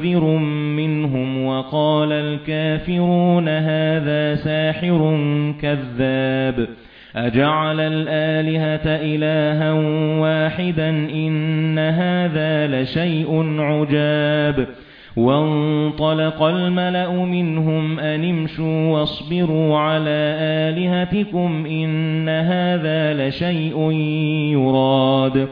منذر منهم وقال الكافرون هذا ساحر كذاب أجعل الآلهة إلها واحدا إن هذا لشيء عجاب وانطلق الملأ منهم أن امشوا واصبروا على آلهتكم إن هذا لشيء يراد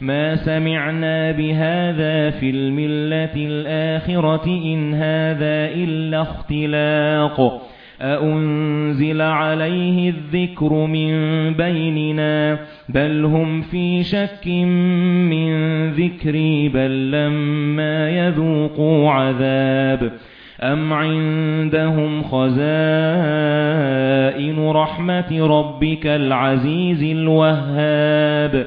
ما سمعنا بهذا في الملة الآخرة إن هذا إلا اختلاق أأنزل عليه الذكر من بيننا بل هم في شك من ذكري بل لما يذوقوا عذاب أم عندهم خزائن رحمة ربك العزيز الوهاب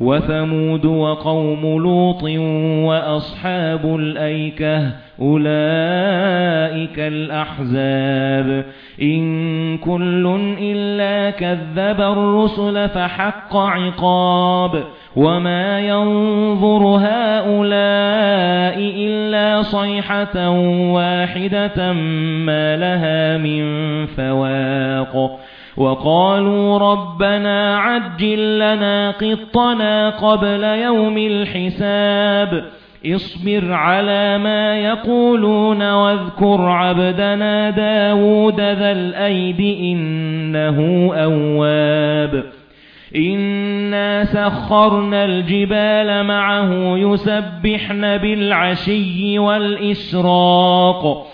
وَثَمُودُ وَقَوْمُ لُوطٍ وَأَصْحَابُ الْأَيْكَةِ أُولَئِكَ الْأَحْزَابُ. إِن كُلٌّ إِلَّا كَذَّبَ الرُّسُلَ فَحَقَّ عِقَابِ. وَمَا يَنظُرُ هَؤُلَاءِ إِلَّا صَيْحَةً وَاحِدَةً مَا لَهَا مِن فَوَاقٍ. وَقَالُوا رَبَّنَا عَجِّل لَّنَا قِطَّنَا قَبْلَ يَوْمِ الْحِسَابِ. اصبر على ما يقولون واذكر عبدنا داود ذا الأيد إنه أواب. إِنَّا سَخَّرْنَا الْجِبَالَ مَعَهُ يُسَبِّحْنَ بِالْعَشِيِّ وَالْإِشْرَاقِ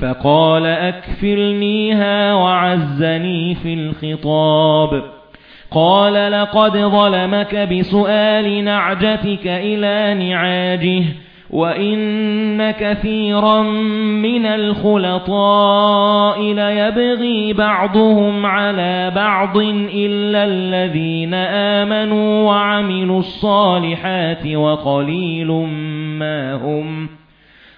فَقَالَ أَكْفِلْنِيهَا وَعَزَّنِي فِي الْخِطَابِ. قَالَ لَقَدْ ظَلَمَكَ بِسُؤَالِ نَعْجَتِكَ إِلَى نِعَاجِهِ وَإِنَّ كَثِيرًا مِنَ الْخُلَطَاءِ لَيَبْغِي بَعْضُهُمْ عَلَى بَعْضٍ إِلَّا الَّذِينَ آمَنُوا وَعَمِلُوا الصَّالِحَاتِ وَقَلِيلٌ مَا هُمْ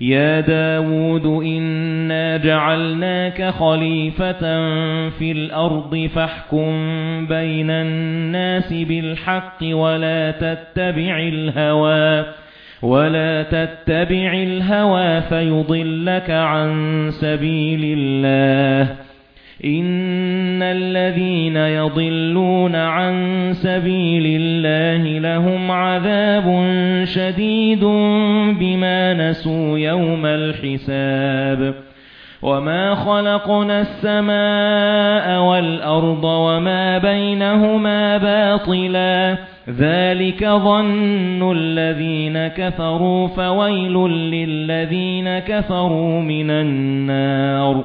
يَا دَاوُودُ إِنَّا جَعَلْنَاكَ خَلِيفَةً فِي الْأَرْضِ فَاحْكُم بَيْنَ النَّاسِ بِالْحَقِّ وَلَا تَتَّبِعِ الْهَوَى وَلَا تَتَّبِعِ الْهَوَى فَيُضِلَّكَ عَن سَبِيلِ اللَّهِ إِنَّ الَّذِينَ يَضِلُّونَ عَن سَبِيلِ اللَّهِ لَهُمْ عَذَابٌ شَدِيدٌ بِمَا نَسُوا يَوْمَ الْحِسَابِ وَمَا خَلَقْنَا السَّمَاءَ وَالْأَرْضَ وَمَا بَيْنَهُمَا بَاطِلًا ذَلِكَ ظَنُّ الَّذِينَ كَفَرُوا فَوَيْلٌ لِّلَّذِينَ كَفَرُوا مِنَ النَّارِ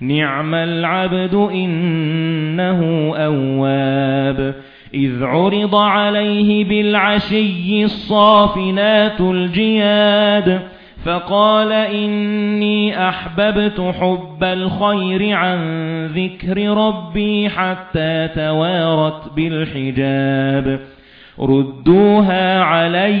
نِعْمَ الْعَبْدُ إِنَّهُ أَوَّابٌ. إِذْ عُرِضَ عَلَيْهِ بِالْعَشِيِّ الصَّافِنَاتُ الْجِيَادُ فَقَالَ إِنِّي أَحْبَبْتُ حُبَّ الْخَيْرِ عَن ذِكْرِ رَبِّي حَتَّى تَوَارَتْ بِالْحِجَابِ. رُدُّوهَا عَلَيَّ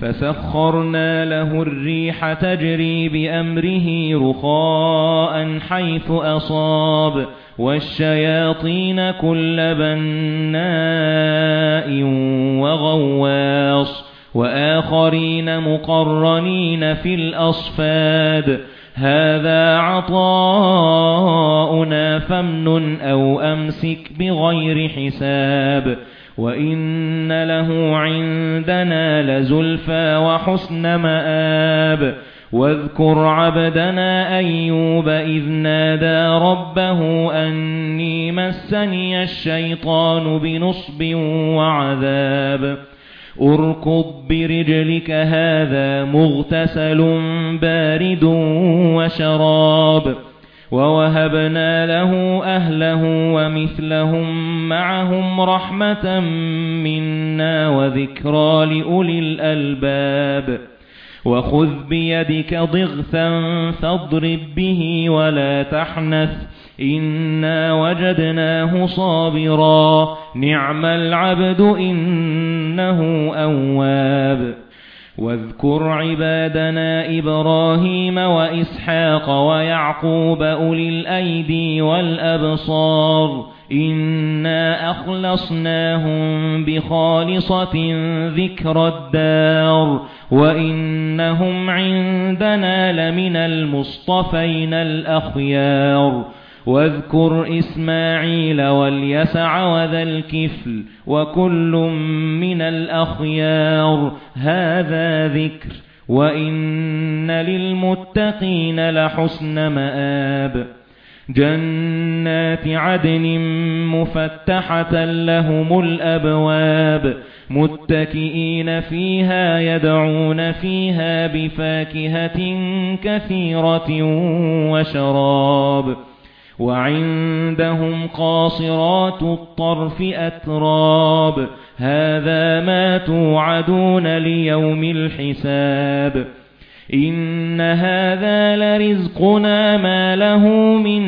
فَسَخَّرْنَا لَهُ الرِّيحَ تَجْرِي بِأَمْرِهِ رُخَاءً حَيْثُ أَصَابَ وَالشَّيَاطِينَ كُلَّ بَنَّاءٍ وَغَوَّاصٍ وَآخَرِينَ مُقَرَّنِينَ فِي الْأَصْفَادِ. هَذَا عَطَاؤُنَا فَامْنُنْ أَوْ أَمْسِكْ بِغَيْرِ حِسَابٍ. وَإِنَّ لَهُ عِندَنَا لَزُلْفَىٰ وَحُسْنَ مَآبٍ وَاذْكُرْ عَبْدَنَا أَيُّوبَ إِذْ نَادَىٰ رَبَّهُ أَنِّي مَسَّنِيَ الشَّيْطَانُ بِنُصْبٍ وَعَذَابٍ أُرْكُضْ بِرِجْلِكَ هَذَا مُغْتَسَلٌ بَارِدٌ وَشَرَابٌ وَوَهَبْنَا لَهُ أَهْلَهُ وَمِثْلَهُم مَّعَهُمْ رَحْمَةً مِنَّا وَذِكْرَىٰ لِأُولِي الْأَلْبَابِ وَخُذْ بِيَدِكَ ضِغْثًا فَاضْرِب بِّهِ وَلَا تَحْنَثْ إِنَّا وَجَدْنَاهُ صَابِرًا نِعْمَ الْعَبْدُ إِنَّهُ أَوَّابٌ وَاذْكُرْ عِبَادَنَا إِبْرَاهِيمَ وَإِسْحَاقَ وَيَعْقُوبَ أُولِي الْأَيْدِي وَالْأَبْصَارِ إِنَّا أَخْلَصْنَاهُم بِخَالِصَةٍ ذِكْرَى الدَّارِ وَإِنَّهُمْ عِندَنَا لَمِنَ الْمُصْطَفَيْنَ الْأَخْيَارِ واذكر إسماعيل واليسع وذا الكفل وكل من الأخيار هذا ذكر وإن للمتقين لحسن مآب جنات عدن مفتحة لهم الأبواب متكئين فيها يدعون فيها بفاكهة كثيرة وشراب وَعِندَهُمْ قَاصِرَاتُ الطَّرْفِ أَتْرَابٌ هَذَا مَا تُوعَدُونَ لِيَوْمِ الْحِسَابِ إِنَّ هَذَا لَرِزْقُنَا مَا لَهُ مِن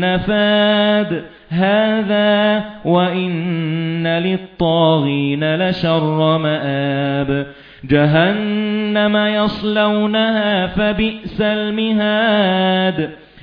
نَّفَادٍ هَذَا وَإِنَّ لِلطَّاغِينَ لَشَرَّ مَآبٍ جَهَنَّمَ يَصْلَوْنَهَا فَبِئْسَ الْمِهَادُ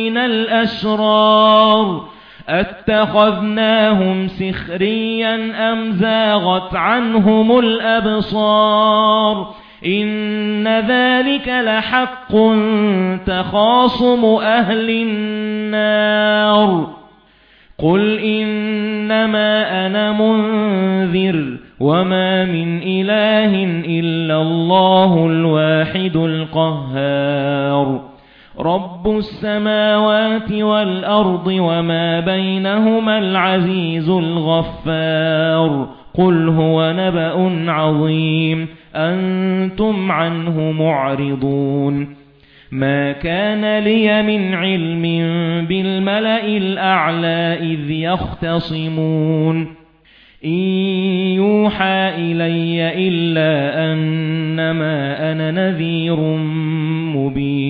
مِّنَ الْأَشْرَارِ أَتَّخَذْنَاهُمْ سِخْرِيًّا أَمْ زَاغَتْ عَنْهُمُ الْأَبْصَارُ إِنَّ ذَلِكَ لَحَقٌّ تَخَاصُمُ أَهْلِ النَّارِ قُلْ إِنَّمَا أَنَا مُنذِرٌ وَمَا مِنْ إِلَٰهٍ إِلَّا اللَّهُ الْوَاحِدُ الْقَهَّارُ رَبُّ السَّمَاوَاتِ وَالْأَرْضِ وَمَا بَيْنَهُمَا الْعَزِيزُ الْغَفَّارُ. قُلْ هُوَ نَبَأٌ عَظِيمٌ. أَنْتُمْ عَنْهُ مُعْرِضُونَ. مَا كَانَ لِيَ مِنْ عِلْمٍ بِالْمَلَإِ الْأَعْلَى إِذْ يَخْتَصِمُونَ. إِن يُوحَى إِلَيَّ إِلَّا أَنَّمَا أَنَا نَذِيرٌ مُبِينٌ.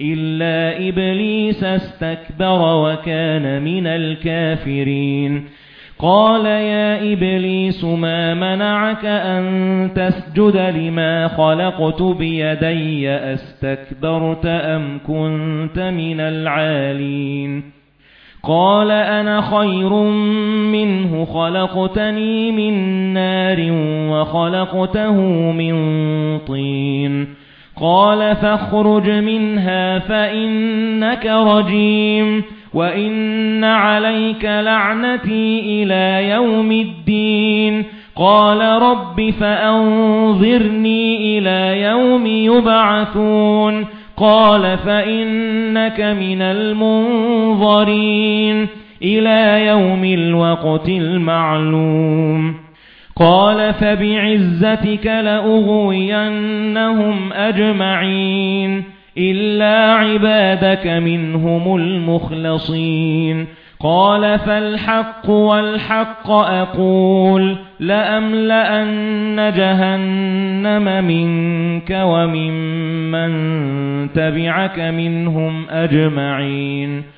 إِلَّا إِبْلِيسَ اسْتَكْبَرَ وَكَانَ مِنَ الْكَافِرِينَ. قَالَ يَا إِبْلِيسُ مَا مَنَعَكَ أَن تَسْجُدَ لِمَا خَلَقْتُ بِيَدَيَّ أَسْتَكْبَرْتَ أَمْ كُنتَ مِنَ الْعَالِينَ؟ قَالَ أَنَا خَيْرٌ مِنْهُ خَلَقْتَنِي مِنْ نَارٍ وَخَلَقْتَهُ مِنْ طِينٍ. قَالَ فَاخْرُجْ مِنْهَا فَإِنَّكَ رَجِيمٌ وَإِنَّ عَلَيْكَ لَعْنَتِي إِلَى يَوْمِ الدِّينِ قَالَ رَبِّ فَأَنظِرْنِي إِلَى يَوْمِ يُبْعَثُونَ قَالَ فَإِنَّكَ مِنَ الْمُنظَرِينَ إِلَى يَوْمِ الْوَقْتِ الْمَعْلُومِ قَالَ فَبِعِزَّتِكَ لَأُغْوِيَنَّهُمْ أَجْمَعِينَ إِلَّا عِبَادَكَ مِنْهُمُ الْمُخْلَصِينَ قَالَ فَالْحَقُّ وَالْحَقَّ أَقُولُ لَأَمْلَأَنَّ جَهَنَّمَ مِنكَ وَمِمَّن تَبِعَكَ مِنْهُمْ أَجْمَعِينَ